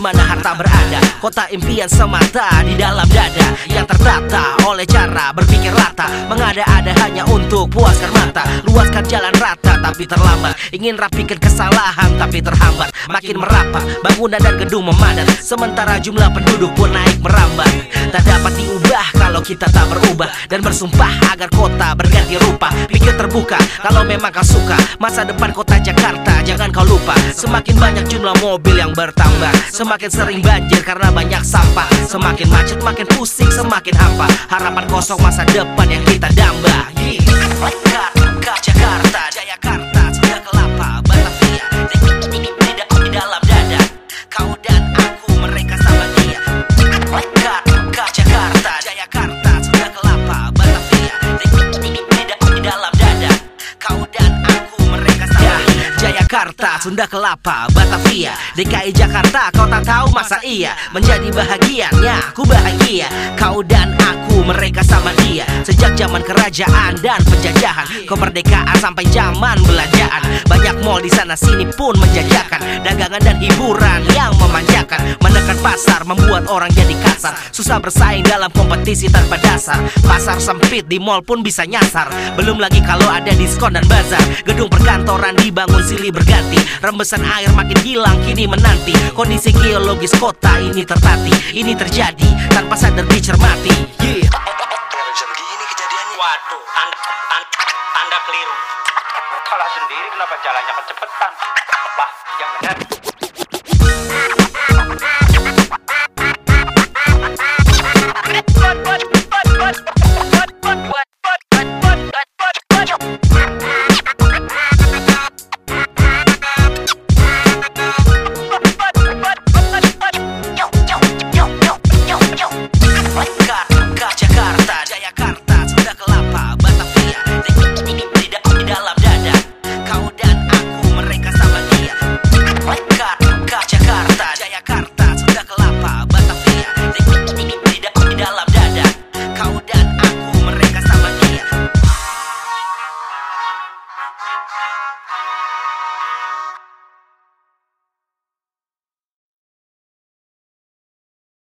berada. Kota impian semata di dalam dada. Yang tertata oleh cara berpikir rata. Mengada-ada hanya untuk puaskan mata. Luaskan jalan rata tapi terlambat. Ingin rapikan kesalahan tapi terhambat. Makin merapat bangunan dan gedung memadat. Sementara jumlah penduduk pun naik merambat. Tak dapat diubah kalau kita tak berubah Dan bersumpah agar kota berganti rupa. Pikir terbuka kalau memang kau suka. Masa depan kota Jakarta jangan kau lupa. Semakin banyak jumlah mobil yang bertambah. Semakin sering banjir karena banyak sampah. Semakin macet makin pusing semakin hampa. Harapan kosong masa depan yang kita damba yeah. Dia Jayakarta, Sunda Kelapa, Batavia DKI Jakarta, kau tak tahu masa iya. Menjadi bahagianya, aku bahagia. Kau dan aku, mereka sama dia Sejak zaman kerajaan dan penjajahan Kemerdekaan sampai zaman belanjaan. Banyak mall di sana sini pun menjajakan. Dagangan dan hiburan yang memanjakan. Menekan pasar, membuat orang jadi kasar. Susah bersaing dalam kompetisi tanpa dasar. Pasar sempit di mall pun bisa nyasar. Belum lagi kalau ada diskon dan bazar. Gedung perkantoran dibangun silih berganti Rembesan air makin hilang kini menanti Kondisi geologis kota ini tertati Ini terjadi tanpa sadar dicermati begini kejadiannya? Waduh, an- an- Anda keliru. Sendiri kenapa jalannya kecepetan? Apa yang benar?